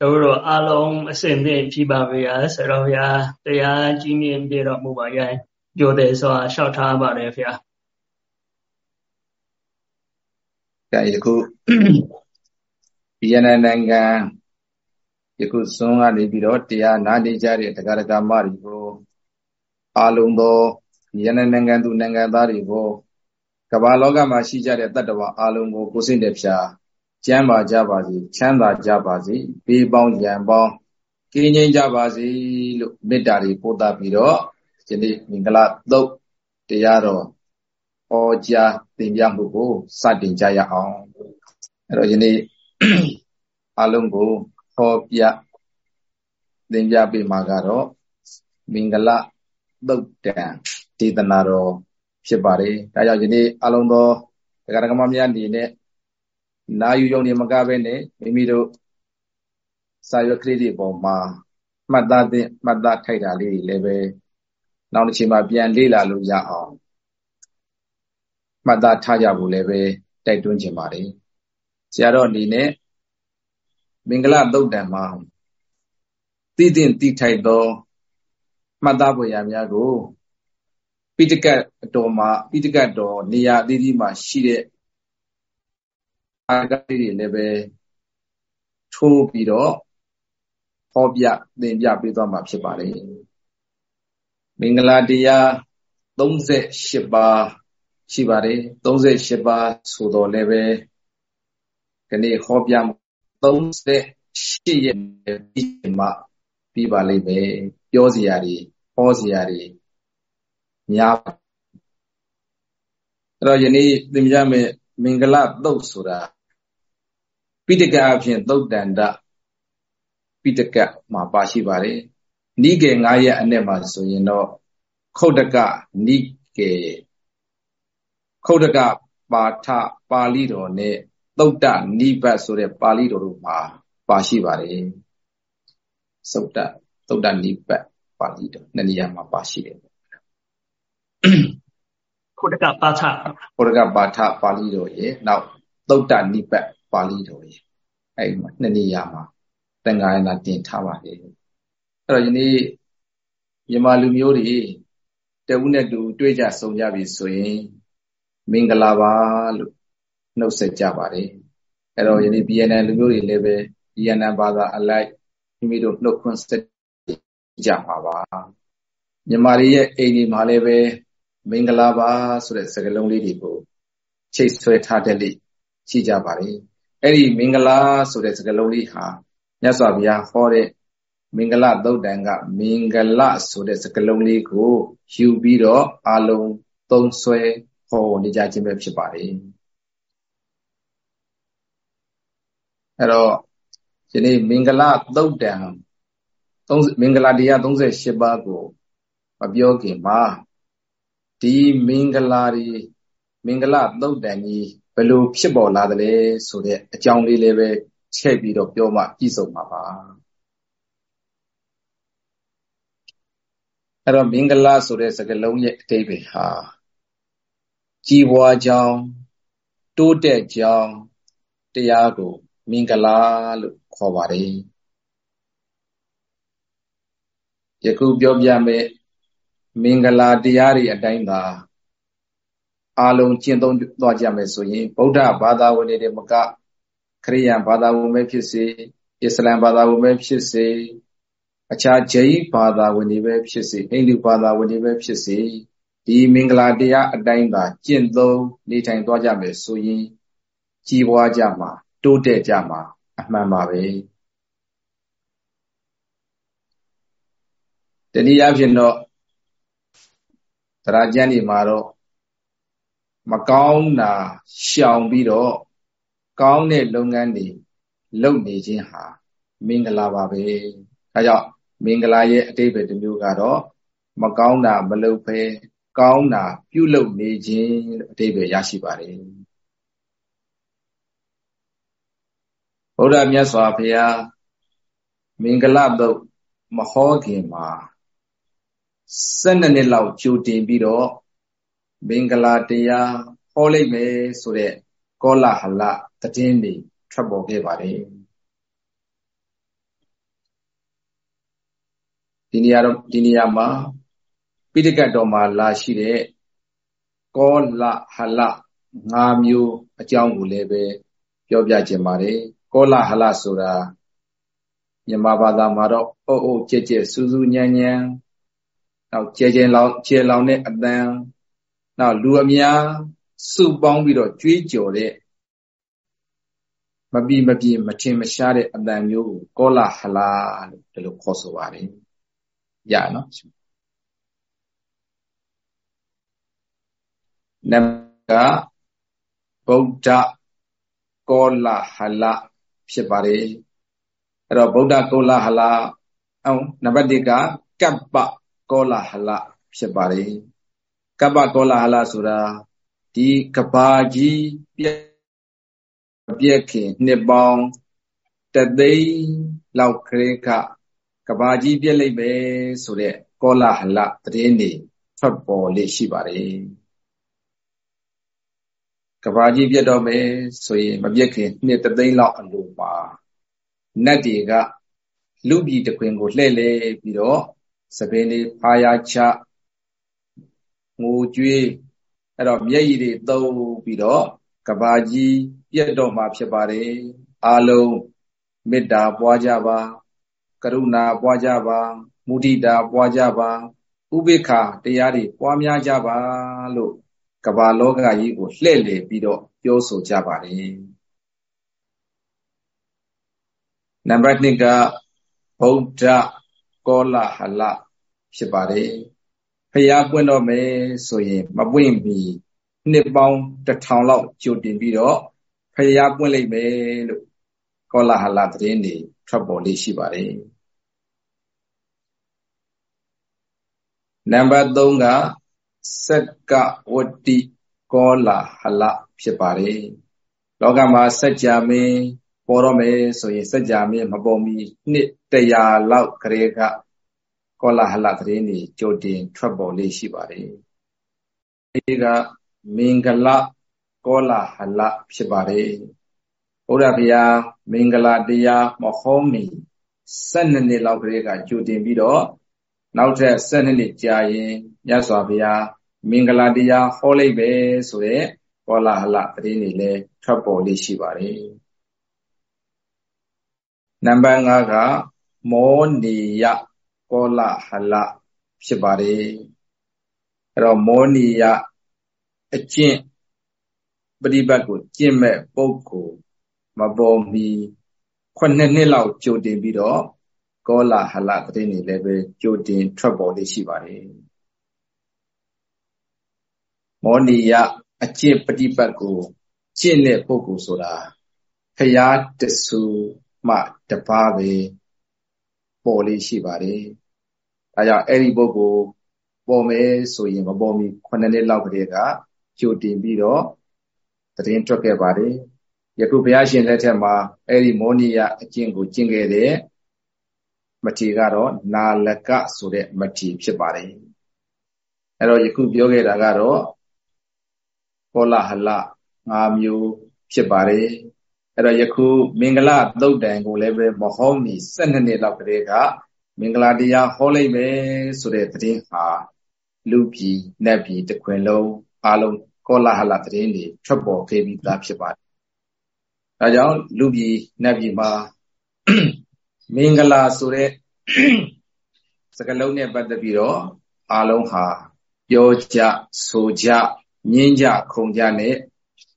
တို့တို့အလုံးအစင်သင့်ဖြစ်ပါဗျာဆရာဗျာတရားကြီးမြင့်ပြတော်မူပါရဲ့ကြိုတယ်စွာလျှောက်ထားပါတယ်ဗျာကဲယခုဗီယက်နမ်နိုင်ငံယခုစွန်းကနေပြီးတော့တရားနာနေကြတဲ့တရားဒဂမတွေကိုအာလုံးသောဗီယက်နမ်နိုင်ငံသူနိုင်ငံသားတွေကိုကမ္ဘာလောကမှာရှိကြတဲ့တတ္တဝါအာလုံးကိုကိုစိတ်တဖြာ ကျမ်းပါကြပါစေချမ်းသာကြပါစေဘေးပေါင်းရန်ပေါင်းကင်းငြိမ်းကြပါစေလို့မေတ္တာတွေပို့သပြီးတော့ဒီနေ့မင်္ဂလာသုတ်တရားတော်ဟောကြားသင်ပြမှုကိုစတင်ကြရအောင်အဲ့တော့ဒီနေ့အလုံးကိုဟောပြသင်ပြပေးမှာကတော့မင်္ဂလာသုတ်တံဒေသနာတော်ဖြစ်ပါတယ်ဒါကြောင့်ဒီနေ့အလုံးသောတရားဓမ္မများအနေနဲ့ နာယူယုံနေမကပဲနဲ့မိမိတို့စာရွက်ကလေးတွေပေါ်မှာမှတ်သားသင့်မှတ်သားထိုက်တာလေးတွေလည်းပဲနောက်တစ်ချိန်မှာပြန်လေ့လာလို့ရအောင်မှတ်သားထားကြဖို့လည်းပဲတိုက်တွန်းချင်ပါတယ်ဆရာတော်အနေနဲ့မင်္ဂလာသုတ်တံမှာတည်တင်တည်ထိုက်သောမှတ်သားဖွယ်ရာများကိုပိဋကတ်တော်မှာပိဋကတ်တော်နေရာအသီးသီးမှာရှိတဲ့ အာဂတိတွေလည်းပဲထိုးပြီးတော့ဟောပြသင်ပြပေးသွားမှာဖြစ်ပါတယ်မင်္ဂလာတရား38ပါးရှိပါတယ်38ပါးဆိုတော့လည်းပဲဒီနေ့ဟောပြ38ရက်ပြီးမှပြီးပါလိမ့်မယ်ပြောစရာတွေဟောစရာတွေများအဲ့တော့ယနေ့သင်ပြမယ်မင်္ဂလာသုတ်ဆိုတာ ပိဋကအဖြစ်သုတ်တန္တပိဋကမှာပါရှိပါတယ်နိကေ9ရက်အ내မှာဆိုရင်တော့ခုတ်တကနိကေခုတ်တကပါထပါဠိတော်နဲ့သုတ်တနိဗ္ဗတ်ဆိုတဲ့ပါဠိတော်တို့မှာပါရှိပါတယ်သုတ်တသုတ်တနိဗ္ဗတ်ပါဠိတော်နှစ်နေရာမှာပါရှိတယ်ခုတ်တကပါထခုတ်တကပါထပါဠိတော်ရဲ့နောက်သုတ်တနိဗ္ဗတ် ပါဠိတော်ရဲ့အဲ့မှာနှစ်နေရာမှာသင်္ကာယနာတင်ထားပါတယ်အဲ့တော့ယနေ့မြန်မာလူမျိုးတွေတဝုနဲ့တူတွေ့ကြဆုံကြပြီဆိုရင်မင်္ဂလာပါလို့နှုတ်ဆက်ကြပါတယ်အဲ့တော့ယနေ့ BNN လူမျိုးတွေလည်းပဲ BNN ဘာသာအလိုက်မိမိတို့နှုတ်ခွန်းဆက်ကြပါပါမြန်မာတွေရဲ့အိမ်ဒီမှာလည်းပဲမင်္ဂလာပါဆိုတဲ့စကားလုံးလေးတွေကိုချိတ်ဆွဲထားတဲ့လိရှိကြပါတယ် အဲ့ဒီမင်္ဂလာဆိုတဲ့စကားလုံးလေးဟာမြတ်စွာဘုရားဟောတဲ့မင်္ဂလာသုတ်တန်ကမင်္ဂလဆိုတဲ့စကားလုံးလေးကိုယူပြီးတော့အလုံးသုံးဆွဲဟောနေကြခြင်းပဲဖြစ်ပါတယ်အဲ့တော့ဒီနေ့မင်္ဂလာသုတ်တန်30မင်္ဂလာတရား38ပါးကိုမပြောခင်မှာဒီမင်္ဂလာတွေမင်္ဂလာသုတ်တန်ကြီး ဘယ်လိုဖြစ်ပေါ်လာသလဲဆိုတဲ့အကြောင်းလေးလည်းပဲချဲ့ပြီးတော့ပြောမှပြည့်စုံမှာပါအဲ့တော့မင်္ဂလာဆိုတဲ့စကားလုံးရဲ့အဓိပ္ပာယ်ဟာကြီးပွားကြောင်းတိုးတက်ကြောင်းတရားကိုမင်္ဂလာလို့ခေါ်ပါတယ်ယခုပြောပြမယ်မင်္ဂလာတရားတွေအတိုင်းသာ အာလုံးကျင့်သုံးသွားကြမယ်ဆိုရင်ဗုဒ္ဓဘာသာဝင်တွေမကခရိယန်ဘာသာဝင်ပဲဖြစ်စေအစ္စလမ်ဘာသာဝင်ပဲဖြစ်စေအခြားဂျိန်းဘာသာဝင်တွေပဲဖြစ်စေအိန္ဒိဘာသာဝင်တွေပဲဖြစ်စေဒီမင်္ဂလာတရားအတိုင်းသာကျင့်သုံးနေထိုင်သွားကြမယ်ဆိုရင်ကြီးပွားကြမှာတိုးတက်ကြမှာအမှန်ပါပဲတနည်းအားဖြင့်တော့တရားကျမ်းဒီမှာတော့ မကောင်းတာရှောင်ပြီးတော့ကောင်းတဲ့လုပ်ငန်းတွေလုပ်နေခြင်းဟာမင်္ဂလာပါပဲဒါကြောင့်မင်္ဂလာရဲ့အတိပ္ပယ်တစ်မျိုးကတော့မကောင်းတာမလုပ်ဘဲကောင်းတာပြုလုပ်နေခြင်းအတိပ္ပယ်ရရှိပါတယ်ဘုရားမြတ်စွာဘုရားမင်္ဂလာတော့မဟောခင်မှာ12နှစ်လောက်ကြိုတင်ပြီးတော့ မင်္ဂလာတရားဟောလိုက်မယ်ဆိုတဲ့ကောလဟလသတင်းတွေထွက်ပေါ်ခဲ့ပါတယ်ဒီနေရာတော့ဒီနေရာမှာပိဋကတ်တော်မှာလာရှိတဲ့ကောလဟလ၅မျိုးအကြောင်းကိုလည်းပဲပြောပြခြင်းပါတယ်ကောလဟလဆိုတာမြန်မာဘာသာမှာတော့အုပ်အုပ်ကြက်ကြက်စူးစူးညံ့ညံ့နောက်ကျဲကျဲလောင်ကျဲလောင်တဲ့အတန် နောက်လူအများစုပေါင်းပြီးတော့ကြွေးကြော်တဲ့မပြမပြမထင်မရှားတဲ့အတန်မျိုးကိုကောလဟလလို့ဒီလိုခေါ်ဆိုပါတယ်ရနော်နံပါတ်ဗုဒ္ဓကောလဟလဖြစ်ပါတယ်အဲ့တော့ဗုဒ္ဓကောလဟလအောင်နံပါတ်1ကကပ္ပကောလဟလဖြစ်ပါတယ် ကပ္ပကောလဟလဆိုတာဒီကဘာကြီးပြက်ပြက်ခင်နှစ်ပေါင်းတသိန်းလောက်ခရေခကဘာကြီးပြက်လိုက်ပဲဆိုတဲ့ကောလဟလသတင်းတွေထွက်ပေါ်လေရှိပါတယ်ကဘာကြီးပြတ်တော့မယ်ဆိုရင်မပြတ်ခင်နှစ်တသိန်းလောက်အလိုပါနတ်တွေကလူပြည်တခွင်ကိုလှည့်လဲပြီးတော့သပင်းလေးဖားရချ ငိုကြွေးအဲ့တော့မျက်ရည်တွေသုံးပြီးတော့ကဘာကြီးပြတ်တော့မှာဖြစ်ပါတယ်အာလုံးမေတ္တာပွားကြပါကရုဏာပွားကြပါမုဒိတာပွားကြပါဥပေက္ခတရားတွေပွားများကြပါလို့ကမ္ဘာလောကကြီးကိုလှည့်လည်ပြီးတော့ပြောဆိုကြပါတယ်နံပါတ်2ကဗုဒ္ဓကောလဟလဖြစ်ပါတယ် ဖျားပွင့်တော့မယ်ဆိုရင်မပွင့်မီနှစ်ပေါင်းတစ်ထောင်လောက်ကြိုတင်ပြီးတော့ဖျားပွင့်လိုက်မယ်လို့ကောလဟလသတင်းတွေထွက်ပေါ်လေးရှိပါတယ်နံပါတ်3ကစက်ကဝတ္တိကောလာဟလဖြစ်ပါတယ်လောကမှာစัจ जा မင်းပေါ်တော့မယ်ဆိုရင်စัจ जा မင်းမပေါ်မီနှစ်တရာလောက်ခရေက ကောလာဟလသတင်းတွေကြိုတင်ထွက်ပေါ်လေးရှိပါတယ်ဒီကမင်္ဂလကောလာဟလဖြစ်ပါတယ်ဘုရားဗျာမင်္ဂလာတရားမဟောမီ12နှစ်လောက်ကလေးကကြိုတင်ပြီးတော့နောက်ထပ်12နှစ်ကြာရင်မြတ်စွာဘုရားမင်္ဂလာတရားဟောလိုက်ပဲဆိုတဲ့ကောလာဟလသတင်းတွေလည်းထွက်ပေါ်လေးရှိပါတယ်နံပါတ်5ကမောနီယ ကောလာဟလဖြစ်ပါတယ်အဲ့တော့မောနီယအကျင့်ပฏิပတ်ကိုကျင့်မဲ့ပုဂ္ဂိုလ်မပေါ်မီခုနှစ်နှစ်လောက်ကြိုတင်ပြီးတော့ကောလာဟလသတင်းတွေလည်းပဲကြိုတင်ထွက်ပေါ်လေးရှိပါတယ်မောနီယအကျင့်ပฏิပတ်ကိုကျင့်တဲ့ပုဂ္ဂိုလ်ဆိုတာဖရာတဆူမှတပါးပဲ ပေါ်လေးရှိပါတယ်။ဒါကြောင့်အဲ့ဒီပုဂ္ဂိုလ်ပေါ်မယ်ဆိုရင်မပေါ်မီ9နှစ်လောက်ကတည်းကကြိုတင်ပြီးတော့တရင်ထွက်ခဲ့ပါတယ်။ယခုဘုရားရှင်လက်ထက်မှာအဲ့ဒီမောနီယအကျင့်ကိုကျင့်ခဲ့တဲ့မထေကတော့နာလကဆိုတဲ့မထေဖြစ်ပါတယ်။အဲ့တော့ယခုပြောခဲ့တာကတော့ကောလဟလ၅မျိုးဖြစ်ပါတယ် အဲ့တော့ယခုမင်္ဂလာသုတ်တန်ကိုလည်းပဲမဟောမီ12နှစ်လောက်ကလေးကမင်္ဂလာတရားဟောလိုက်မယ်ဆိုတဲ့သတင်းဟာလူပြည်နတ်ပြည်တခွင်လုံးအားလုံးကောလဟလသတင်းတွေထွက်ပေါ်ခဲ့ပြီးသားဖြစ်ပါတယ်။ဒါကြောင့်လူပြည်နတ်ပြည်မှာမင်္ဂလာဆိုတဲ့စကလုံးနဲ့ပတ်သက်ပြီးတော့အားလုံးဟာပြောကြဆိုကြငင်းကြခုန်ကြနဲ့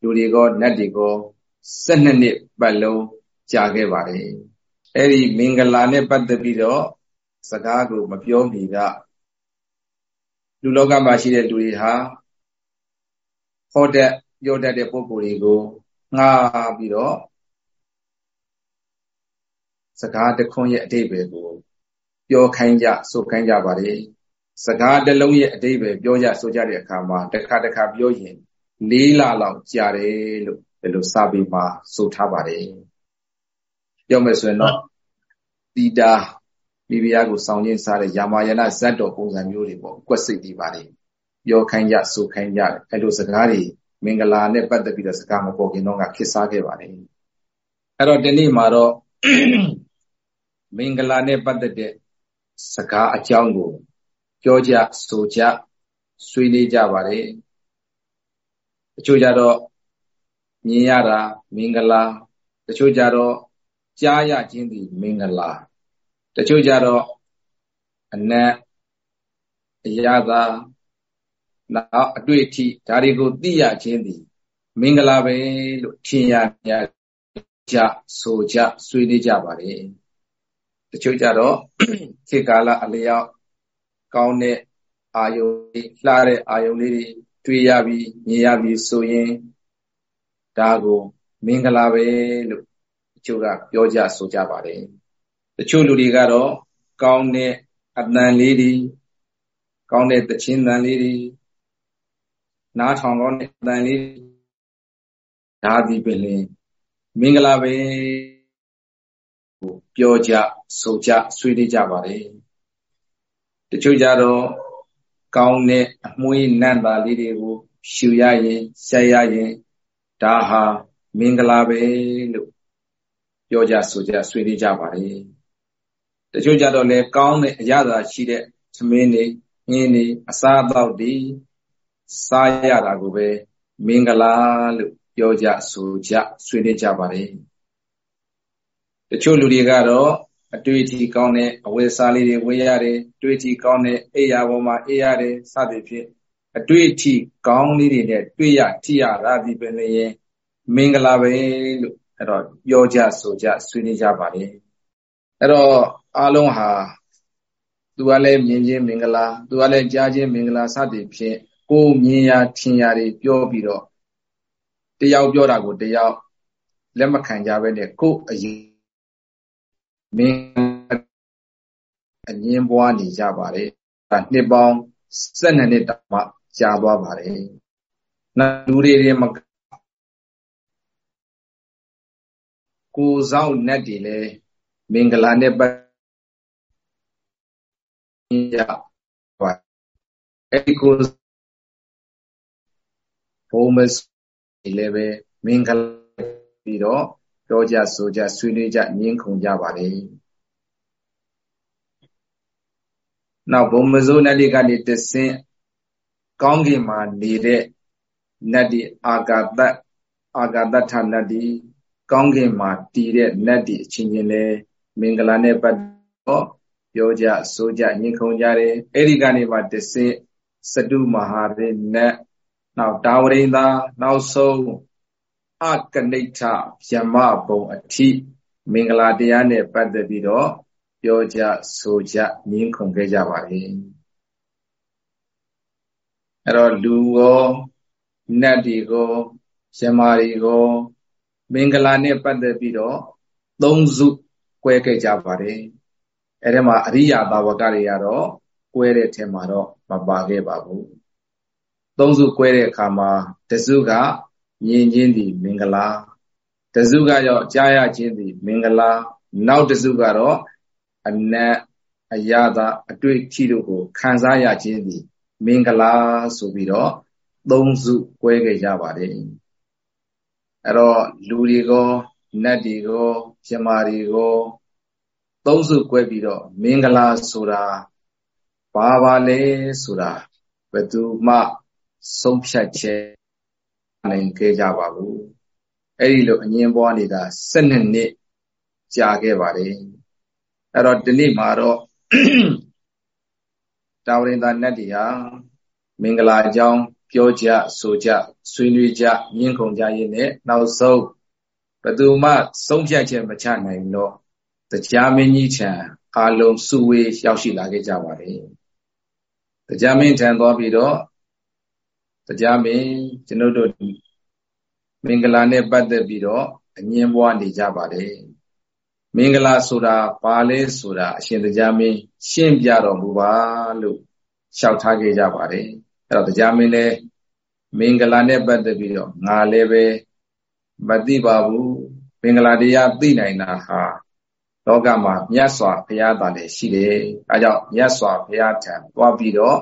လူတွေကောနတ်တွေကော 12နှစ်ပတ်လုံးကြာခဲ့ပါတယ်အဲ့ဒီမင်္ဂလာနဲ့ပတ်သက်ပြီးတော့စကားကိုမပြောမီကလူလောကမှာရှိတဲ့လူတွေဟာဟောတဲ့ပြောတတ်တဲ့ပုံကိုယ်တွေကိုငှားပြီးတော့စကားတခွန်းရဲ့အတိတ်ပဲကို ပြောခိုင်းကြဆိုခိုင်းကြပါတယ်စကားတစ်လုံးရဲ့အတိတ်ပဲပြောကြဆိုကြတဲ့အခါမှာတစ်ခါတစ်ခါပြောရင်လေးလလောက်ကြာတယ်လို့ ဒီလိုစာပေမှာဆိုထားပါတယ်ပြောမယ်ဆိုရင်တော့တီတာမိဖုရားကိုစောင်းချင်းစားတဲ့ယာမာယနာဇတ်တော်ပုံစံမျိုးတွေပေါ့ကွက်စိတ်တွေပါတယ်ပြောခိုင်းကြဆိုခိုင်းကြတယ်အဲ့လိုစကားတွေမင်္ဂလာနဲ့ပတ်သက်ပြီးတော့စကားမပေါ်ခင်တော့ကခေတ်စားခဲ့ပါတယ်အဲ့တော့ဒီနေ့မှာတော့မင်္ဂလာနဲ့ပတ်သက်တဲ့စကားအကြောင်းကိုပြောကြဆိုကြဆွေးနွေးကြပါတယ်တချို့ကြတော့ မြင်ရတာမင်္ဂလာတချို့ကြတော့ကြားရခြင်းသည်မင်္ဂလာတချို့ကြတော့အနတ်အရာသာနောက်အတွေ့အထိဒါတွေကိုသိရခြင်းသည်မင်္ဂလာပဲလို့ထင်ရမြကြဆိုကြဆွေးနွေးကြပါတယ်တချို့ကြတော့ခေတ်ကာလအလျောက်ကောင်းတဲ့အာယုံလှတဲ့အာယုံလေးတွေတွေ့ရပြီးမြင်ရပြီးဆိုရင် ဒါကိုမင်္ဂလာပဲလို့တချို့ကပြောကြဆိုကြပါတယ်တချို့လူတွေကတော့ကောင်းတဲ့အတန်လေးတွေကောင်းတဲ့သချင်းတန်လေးတွေနားထောင်ကောင်းတဲ့အတန်လေးဒါသည်ပင်လင်မင်္ဂလာပဲကိုပြောကြဆိုကြဆွေးနွေးကြပါတယ်တချို့ကြတော့ကောင်းတဲ့အမွှေးနတ်သားလေးတွေကိုရှူရရင်ဆက်ရရင် ဒါဟာမင်္ဂလာပဲလို့ပြောကြဆိုကြဆွေးနွေးကြပါတယ်တချို့ကြတော့လေကောင်းတဲ့အရသာရှိတဲ့သမင်းတွေငင်းတွေအစားအသောက်တွေစားရတာကိုပဲမင်္ဂလာလို့ပြောကြဆိုကြဆွေးနွေးကြပါတယ်တချို့လူတွေကတော့အတွေ့အထိကောင်းတဲ့အဝယ်စားလေးတွေဝယ်ရတယ်တွေ့အထိကောင်းတဲ့အိယာပေါ်မှာအေးရတယ်စသည်ဖြင့် အတွေ့အထိကောင်းလေးတွေနဲ့တွေ့ရထိရတာဒီပင်လျင်မင်္ဂလာပဲလို့အဲ့တော့ပြောကြဆိုကြဆွေးနွေးကြပါလေအဲ့တော့အားလုံးဟာသူကလည်းမြင်ချင်းမင်္ဂလာသူကလည်းကြားချင်းမင်္ဂလာစသည်ဖြင့်ကိုမြင်ရထင်ရတွေပြောပြီးတော့တယောက်ပြောတာကိုတယောက်လက်မခံကြဘဲနဲ့ကိုအရင်မင်းအငင်းပွားနေကြပါတယ်ဒါနှစ်ပေါင်း12နှစ်တောင်မှ ကြာသွားပါတယ်နောက်လူတွေတွေမကိုဆောင်နတ်တွေလည်းမင်္ဂလာနဲ့ပတ်ကြပါအဲ့ဒီကိုဘုံမစလည်းပဲမင်္ဂလာပြီးတော့ပြောကြဆိုကြဆွေးနွေးကြညှင်းခုန်ကြပါလေနောက်ဘုံမစိုးနတ်တွေကနေတဆင့် ကောင်းကင်မှာနေတဲ့နတ်တွေအာဂတအာဂတထနတ်တွေကောင်းကင်မှာတည်တဲ့နတ်တွေအချင်းချင်းလဲမင်္ဂလာနဲ့ပတ်တော့ပြောကြဆိုကြညှင်းခုန်ကြတယ်အဲ့ဒီကနေမှတဆင့်စတုမဟာရေနတ်နောက်တာဝရိန်သာနောက်ဆုံးအကနိဋ္ဌယမဘုံအထိမင်္ဂလာတရားနဲ့ပတ်သက်ပြီးတော့ပြောကြဆိုကြငင်းခုန်ခဲ့ကြပါလေ အဲ့တော့လူရောနတ်တွေရောယမာတွေရောမင်္ဂလာနဲ့ပတ်သက်ပြီးတော့သုံးစုကွဲခဲ့ကြပါတယ်အဲ့ဒီမှာအရိယာဘာဝကတွေကတော့ကွဲတဲ့ထဲမှာတော့မပါခဲ့ပါဘူးသုံးစုကွဲတဲ့အခါမှာတစုကမြင်ချင်းဒီမင်္ဂလာတစုကရောက်ကြားရချင်းဒီမင်္ဂလာနောက်တစုကတော့အနတ်အရသာအတွေ့အထိတို့ကိုခံစားရခြင်းသည် မင်္ဂလာဆိုပြီးတော့သုံးစု꿰ခဲ့ကြပါတယ်အဲ့တော့လူတွေကိုနတ်တွေကိုပြမာတွေကိုသုံးစု꿰ပြီးတော့မင်္ဂလာဆိုတာဘာပါလဲဆိုတာဘယ်သူမှဆုံးဖြတ်ချက်နိုင်ခဲ့ကြပါဘူးအဲ့ဒီလိုအငင်းပွားနေတာ12နှစ်ကြာခဲ့ပါတယ်အဲ့တော့ဒီနေ့မှာတော့ တာဝရင်သာနတ်တွေဟာမင်္ဂလာအကြောင်းပြောကြဆိုကြဆွေးနွေးကြညှင်းခုန်ကြရင်းနဲ့နောက်ဆုံးဘသူမှဆုံးဖြတ်ချက်မချနိုင်တော့တရားမင်းကြီးထံအာလုံးစုဝေးရောက်ရှိလာခဲ့ကြပါတယ်တရားမင်းထံသွားပြီးတော့တရားမင်းကျွန်ုပ်တို့မင်္ဂလာနဲ့ပတ်သက်ပြီးတော့အငင်းပွားနေကြပါတယ် မင်္ဂလာဆိုတာဘာလဲဆိုတာအရှင်တရားမင်းရှင်းပြတော်မူပါလို့လျှောက်ထားခဲ့ကြပါတယ်အဲ့တော့တရားမင်းလည်းမင်္ဂလာနဲ့ပတ်သက်ပြီးတော့ငါလည်းပဲမသိပါဘူးမင်္ဂလာတရားသိနိုင်တာဟာလောကမှာမြတ်စွာဘုရားသာလည်းရှိတယ်အဲကြောင့်မြတ်စွာဘုရားထံသွားပြီးတော့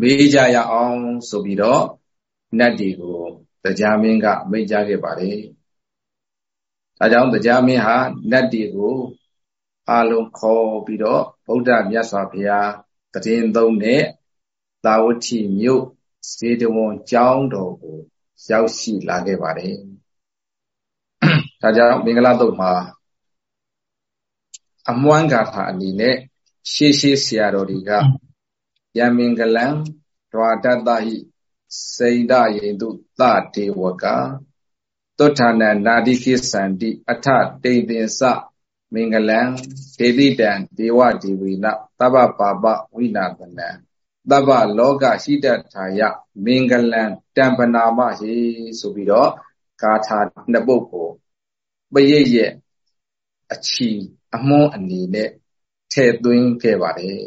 မေးကြရအောင်ဆိုပြီးတော့နတ်တွေကိုတရားမင်းကမိန့်ကြားခဲ့ပါတယ်။ ဒါကြောင့်တရားမင်းဟာနတ်တွေကိုအာလုံးခေါ်ပြီးတော့ဗုဒ္ဓမြတ်စွာဘုရားတည်င်းသုံးတဲ့သာဝတိမြို့ဇေတဝန်ကျောင်းတော်ကိုရောက်ရှိလာခဲ့ပါတယ်။ဒါကြောင့်မင်္ဂလာတုတ်မှာအမွမ်းဂါထာအနေနဲ့ရှေးရှေးဆရာတော်တွေကယမင်္ဂလံဒွါတတဟိစိန္ဒယေတုသတေဝက သုဋ္ဌာနနာတိကိသန္တိအထတေသင်္စမင်္ဂလံဒေတိတံဒေဝဒေဝိနသဗ္ဗပါပဝိနာသနံသဗ္ဗလောကရှိတထာယမင်္ဂလံတံပနာမဟိဆိုပြီးတော့ဂါထာနှစ်ပုဒ်ကိုပရိရဲ့အချီအမွန်းအနေနဲ့ထည့်သွင်းခဲ့ပါတယ်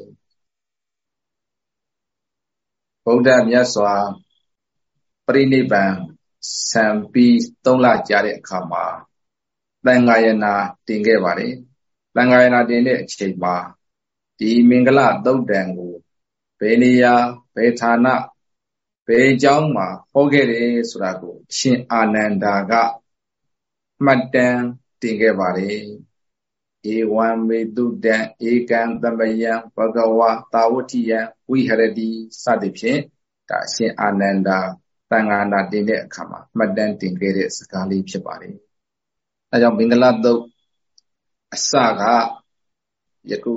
ဗုဒ္ဓမြတ်စွာပရိနိဗ္ဗာန် ဆံပြီး၃လကြာတဲ့အခါမှာသံဃာယနာတင်ခဲ့ပါတယ်သံဃာယနာတင်တဲ့အချိန်မှာဒီမင်္ဂလသုတ်တံကိုဘယ်နေရာဘယ်ဌာနဘယ်အကြောင်းမှာဟောခဲ့တယ်ဆိုတာကိုရှင်အာနန္ဒာကမှတ်တမ်းတင်ခဲ့ပါတယ်ဧဝံမေတုတံဧကံသမယံဘဂဝါတာဝတိယံဝိဟရတိစသည်ဖြင့်ဒါအရှင်အာနန္ဒာ တန်ဃာနာတင်တဲ့အခါမှာမှတ်တမ်းတင်ခဲ့တဲ့စကားလေးဖြစ်ပါတယ်။အဲကြောင့်မင်္ဂလာတုတ်အစကယခု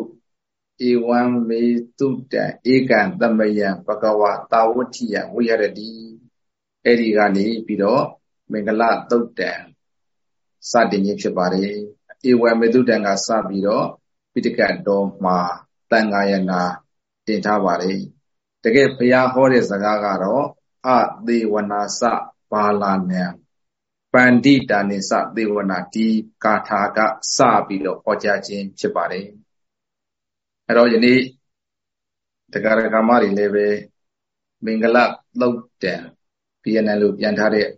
ဧဝံမေတုတံဧကံသမယံဘဂဝါတာဝတိယံဝိဟရတိအဲ့ဒီကနေပြီးတော့မင်္ဂလာတုတ်တံစတင်ခြင်းဖြစ်ပါတယ်။ဧဝမေတုတံကစပြီးတော့ပိဋကတ်တော်မှာတန်ဃာယနာတင်ထားပါတယ်တကယ်ဘုရားဟောတဲ့စကားကတော့ အသေဝနာစပါလာနံပန္တိတာနိစသေဝနာဒီကာထာကစပြီးတော့ဟောကြားခြင်းဖြစ်ပါတယ်အဲ့တော့ယနေ့တရားကမတွေလည်းပဲမင်္ဂလသုတ်တံ PNL လို့ပြန်ထားတဲ့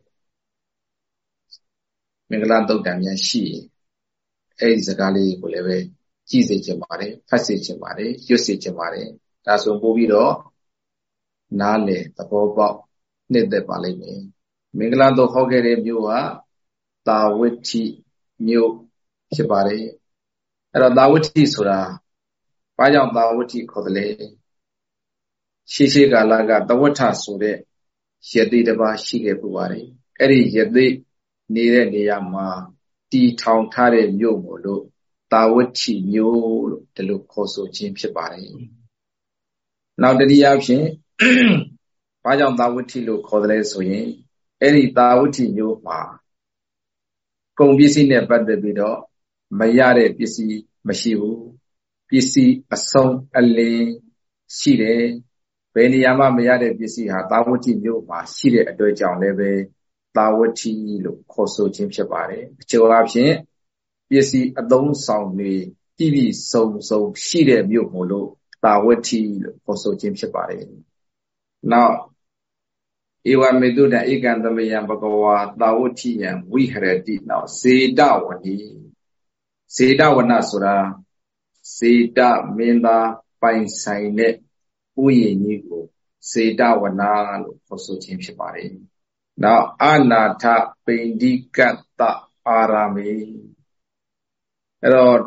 မင်္ဂလသုတ်တံများရှိရင်အဲ့ဒီစကားလေးကိုလည်းပဲကြည့်စေချင်ပါတယ်ဖတ်စေချင်ပါတယ်ရွတ်စေချင်ပါတယ်ဒါဆိုပို့ပြီးတော့နားလေသဘောပေါက် နှစ်သက်ပါလိမ့်မယ်မင်္ဂလာတော့ဟောခဲ့တဲ့မြို့ဟာတာဝတိမြို့ဖြစ်ပါတယ်အဲ့တော့တာဝတိဆိုတာဘာကြောင့်တာဝတိခေါ်တယ်လဲရှိရှိကာလကတဝဋ္ဌဆိုတဲ့ယတိတစ်ပါးရှိခဲ့ပူပါတယ်အဲ့ဒီယတိနေတဲ့နေရာမှာတီထောင်ထားတဲ့မြို့မို့လို့တာဝတိမြို့လို့ဒီလိုခေါ်ဆိုခြင်းဖြစ်ပါတယ်။နောက်တတိယဖြင့် ဘာကြောင့်တာဝတိလို့ခေါ်တယ်လဲဆိုရင်အဲ့ဒီတာဝတိမြို့မှာကုန်ပစ္စည်းနဲ့ပတ်သက်ပြီးတော့မရတဲ့ပစ္စည်းမရှိဘူးပစ္စည်းအဆုံးအလင်းရှိတယ်ဘယ်နေရာမှမရတဲ့ပစ္စည်းဟာတာဝတိမြို့မှာရှိတဲ့အတွက်ကြောင့်လည်းပဲသာဝတိလို့ခေါ်ဆိုခြင်းဖြစ်ပါတယ်အကျိုးအဖြစ်ပစ္စည်းအသုံးဆောင်တွေပြည့်ပြည့်စုံစုံရှိတဲ့မြို့မို့လို့သာဝတိလို့ခေါ်ဆိုခြင်းဖြစ်ပါတယ် နောက်ဧဝမေတုတံဧကံသမယံဘဂဝါသာဝတိယံဝိဟရတိနောက်ဇေတဝဏီဇေတဝနဆိုတာဇေတမင်းသားပိုင်ဆိုင်တဲ့ဥယျာဉ်ကြီးကိုဇေတဝနာလို့ခေါ်ဆိုခြင်းဖြစ်ပါတယ်နောက်အနာထပိန္ဒိကတ္တအာရမေအဲ့တော့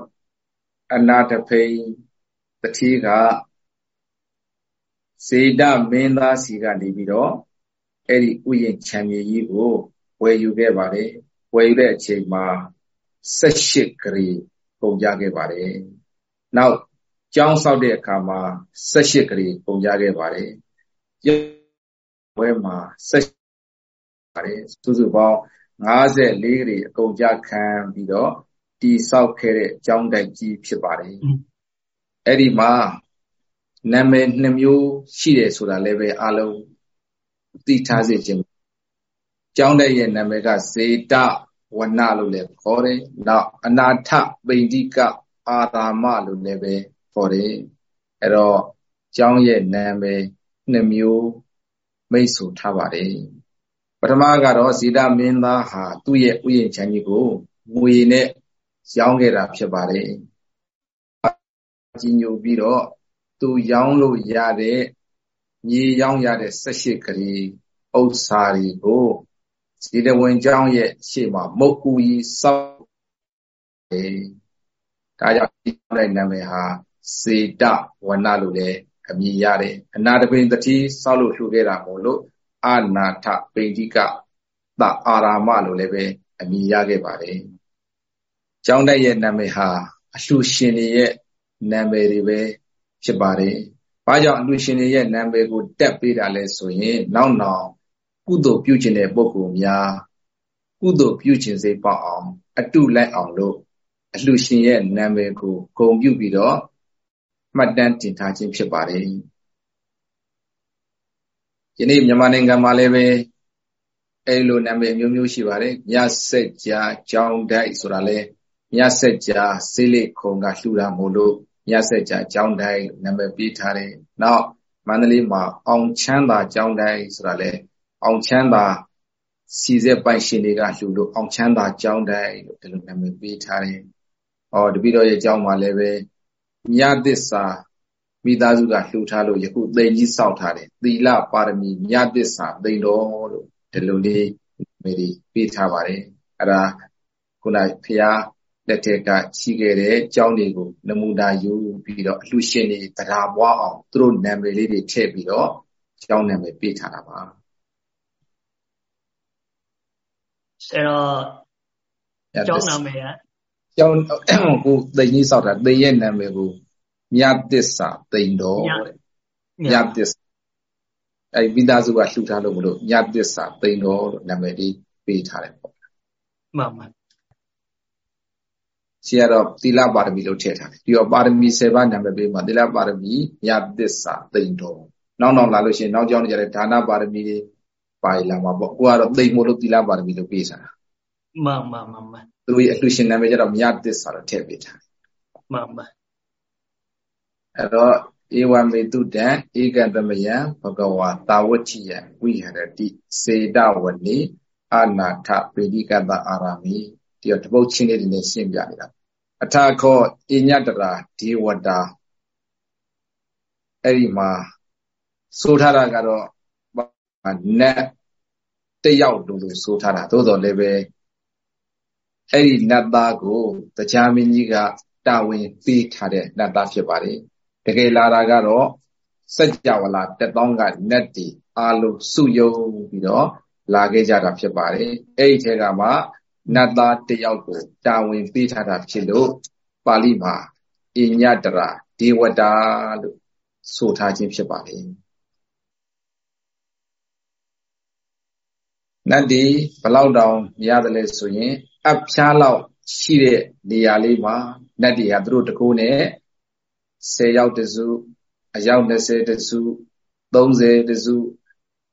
အနာတဖိန်တတိက စေတမင်းသားစီကနေပြီးတော့အဲ့ဒီဥယျာဉ်ခြံမြေကြီးကိုဝယ်ယူခဲ့ပါတယ်ဝယ်ယူတဲ့အချိန်မှာ18ဂရီပုံကြခဲ့ပါတယ်နောက်ကျောင်းဆောက်တဲ့အခါမှာ18ဂရီပုံကြခဲ့ပါတယ်ဝဲမှာပါတယ်စုစုပေါင်း54ဂရီအကုန်ကြခံပြီးတော့တိဆောက်ခဲ့တဲ့အကြောင်းတိုက်ကြီးဖြစ်ပါတယ်အဲ့ဒီမှာ နာမည်နှမျိုးရှိတယ်ဆိုတာလည်းပဲအလုံးသိထားစေခြင်းကျောင်းတိုက်ရဲ့နာမည်ကဇေတဝနလို့လည်းခေါ်တယ်နောက်အနာထပိန္တိကအာသာမလို့လည်းပဲခေါ်တယ်အဲ့တော့ကျောင်းရဲ့နာမည်နှမျိုးမိတ်ဆိုထားပါတယ်ပထမကတော့ဇီတမင်းသားဟာသူ့ရဲ့ဥယျာဉ်ချမ်းကြီးကိုငွေနဲ့ရောင်းခဲ့တာဖြစ်ပါတယ်ကြီးညိုပြီးတော့ သူရောင်းလို့ရတဲ့မြေရောင်းရတဲ့18ကလေးဥစ္စာတွေကိုဇီတဝင်ကျောင်းရဲ့ရှေ့မှာမုတ်ကူကြီးစောက်တယ်ဒါကြောင့်ဒီတဲ့နာမည်ဟာစေတဝဏလို့လည်းအမည်ရတယ်အနာတပင်တတိဆောက်လို့လှူခဲ့တာမို့လို့အာနာထပိဋိကသအာရာမလို့လည်းပဲအမည်ရခဲ့ပါတယ်။ကျောင်းတိုက်ရဲ့နာမည်ဟာအလှူရှင်တွေရဲ့နာမည်တွေပဲ ဖြစ်ပါတယ်။ဘာကြောင့်အလှူရှင်တွေရဲ့နာမည်ကိုတက်ပေးတာလဲဆိုရင် နောက်နောက်ကုသိုလ်ပြုခြင်းတဲ့ပုဂ္ဂိုလ်များကုသိုလ်ပြုခြင်းစိတ်ပေါအောင် အတုလိုက်အောင်လို့အလှရှင်ရဲ့နာမည်ကိုဂုံပြုပြီးတော့မှတ်တမ်းတင်ထားခြင်းဖြစ်ပါတယ်။ယနေ့မြန်မာနိုင်ငံမှာလည်းပဲအဲ့လိုနာမည်မျိုးမျိုးရှိပါတယ်။မြတ်ဆက်ကြာကြောင်းတိုက်ဆိုတာလဲမြတ်ဆက်ကြာဆေးလိခုံကလှူတာမို့လို့ မြတ်ဆက်ကြာကြောင်းတိုက်နာမည်ပေးထားတယ်။နောက်မန္တလေးမှာအောင်ချမ်းသာကြောင်းတိုက်ဆိုတာလဲအောင်ချမ်းသာစီစက်ပိုင်ရှင်တွေကလှူလို့အောင်ချမ်းသာကြောင်းတိုက်လို့ဒီလိုနာမည်ပေးထားတယ်။အော်တပိတော့ရဲ့အကြောင်းမှာလည်းပဲမြတ်သစ္စာမိသားစုကလှူထားလို့ယခုသိင်ကြီးစောက်ထားတယ်။သီလပါရမီမြတ်သစ္စာသိင်တော်လို့ဒီလိုလေးမေဒီပေးထားပါတယ်။အဲ့ဒါခုနဖျား လက်ထက်ကရှိခဲ့တဲ့ကြောင်းတွေကိုနမူနာယူပြီးတော့အလှရှင်တွေတရားပွားအောင်သူတို့နာမည်လေးတွေထည့်ပြီးတော့ကြောင်းနာမည်ပေးထားတာပါ။အဲ့တော့ကျောင်းနာမည်ကကျောင်းကိုသိကြီးစောက်တာသိရဲ့နာမည်ကိုမြတ်သစ္စာသိန်တော်တဲ့မြတ်သစ္စာအဲမိသားစုကလှူထားလို့မလို့မြတ်သစ္စာသိန်တော်လို့နာမည်လေးပေးထားတယ်ပေါ့မှန်ပါ ရှိရတော့သီလပါရမီလို့ထည့်ထားတယ်ပြီးတော့ပါရမီ7ပါးနာမည်ပေးမှာသီလပါရမီမြတ်သစ္စာသိန်တော်နောက်နောက်လာလို့ရှိရင်နောက်ကျောင်းနေကြတဲ့ဒါနပါရမီတွေပါလာမှာပေါ့ကိုကတော့သိမ့်မို့လို့သီလပါရမီလို့ပေးစားတာမှန်မှန်မှန်မှန်သူရဲ့အလှရှင်နာမည်ကျတော့မြတ်သစ္စာတော့ထည့်ပေးထားမှန်မှန်အဲ့တော့ဧဝမေတုတံဧကတမယံဘဂဝါတာဝတိယဝိဟရတိစေတဝနေအာနာထပေတိကတအာရမီ ဒီတော့တပုတ်ချင်းလေးတွေနဲ့ရှင်းပြနေတာအထာခောအညတရာဒေဝတာအဲ့ဒီမှာဆိုထားတာကတော့နတ်တယောက်လို့လို့ဆိုထားတာသို့တော်လည်းပဲအဲ့ဒီနတ်သားကိုတရားမင်းကြီးကတာဝန်ပေးထားတဲ့နတ်သားဖြစ်ပါတယ်တကယ်လာတာကတော့စัจ java လာတက်တောင်းကနတ်တီအာလုံးစုယုံပြီးတော့လာခဲ့ကြတာဖြစ်ပါတယ်အဲ့ဒီထဲကမှ နတ်သားတယောက်ကိုတာဝန်ပေးထားတာဖြစ်လို့ပါဠိမှာအညတရာဒေဝတာလို့ဆိုထားခြင်းဖြစ်ပါတယ်နတ်ဒီဘလောက်တောင်ရတယ်လဲဆိုရင်အဖျားလောက်ရှိတဲ့နေရာလေးမှာနတ်တွေကသူတို့တကိုးနဲ့10ယောက်တစုအယောက်20တစု30တစု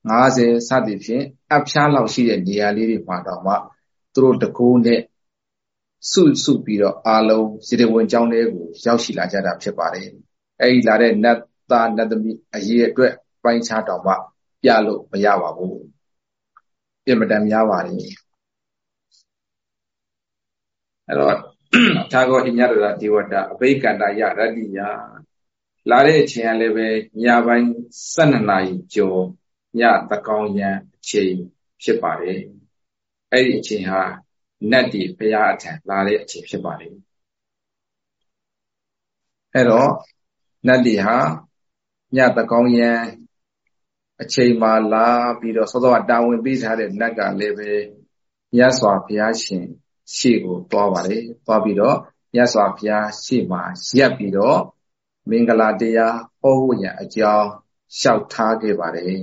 50စသည်ဖြင့်အဖျားလောက်ရှိတဲ့နေရာလေးတွေမှာတော့မှ သူတို့တကိုးနဲ့စုစုပြီးတော့အာလုံးစေတဝန်ကျောင်းလေးကိုရောက်ရှိလာကြတာဖြစ်ပါတယ်အဲဒီလာတဲ့နတ်သားနတ်သမီးအရေးအတွက်ပိုင်းခြားတော့မှပြလို့မရပါဘူးပြင်မတန်များပါတယ်အဲ့တော့သာဂောအညတရာဒေဝတာအဘိကန္တယရတ္တိယလာတဲ့အချိန်ကလည်းပဲညပိုင်း12နာရီကျော်ညသကောင်းရန်အချိန်ဖြစ်ပါတယ် အဲ့ဒီအချိန်ဟာနတ်တီဘုရားအထံလာတဲ့အချိန်ဖြစ်ပါတယ်အဲ့တော့နတ်တီဟာညသကောင်းရန်အချိန်မှလာပြီးတော့စောစောကတာဝန်ပေးထားတဲ့နတ်ကလည်းပဲမြတ်စွာဘုရားရှင်ရှေ့ကိုသွားပါတယ်သွားပြီးတော့မြတ်စွာဘုရားရှေ့မှာရက်ပြီးတော့မင်္ဂလာတရားဟောဖို့ရန်အကြောင်းလျှောက်ထားခဲ့ပါတယ်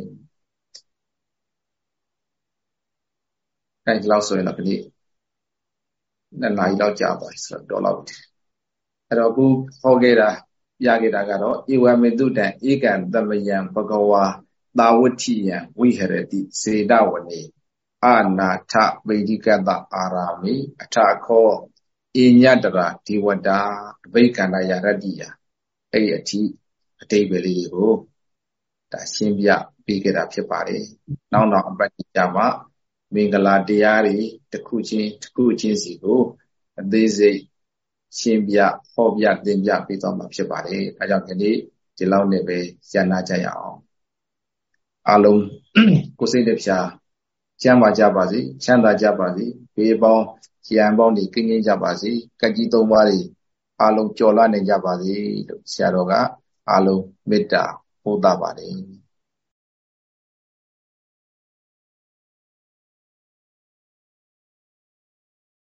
အဲဒီလောက်ဆိုရင်တော့ဒီနေ့နှစ်နာရီလောက်ကြာပါဆိုတော့တော့လောက်အဲ့တော့ခုဟောခဲ့တာပြခဲ့တာကတော့ဧဝမေတုတံဧကံသမယံဘဂဝါသာဝတိယံဝိဟရတိစေတဝနေအာနာထဗေဒိကတအာရာမိအထခောအညတရာဒီဝတာအဘိကန္တယရတ္တိယအဲ့ဒီအထိအတိတ်ပဲလေးတွေကိုဒါရှင်းပြပေးခဲ့တာဖြစ်ပါတယ်။နောက်နောက်အပတ်ကြမှာ မင်္ဂလာတရားတွေတစ်ခုချင်းတစ်ခုချင်းစီကိုအသေးစိတ်ရှင်းပြဟောပြသင်ပြပေးသွားမှာဖြစ်ပါတယ်။အဲကြောင့်ဒီနေ့ဒီလောက်နဲ့ပဲကျန်နာကြရအောင်။အားလုံးကိုစိတ်နဲ့ဖြာကျမ်းပါကြပါစေချမ်းသာကြပါစေဘေးပေါင်းရန်ပေါင်းတွေကင်းကင်းကြပါစေကကြီးသုံးပါးတွေအားလုံးကြော်လွှတ်နိုင်ကြပါစေလို့ဆရာတော်ကအားလုံးမေတ္တာပို့သပါတယ်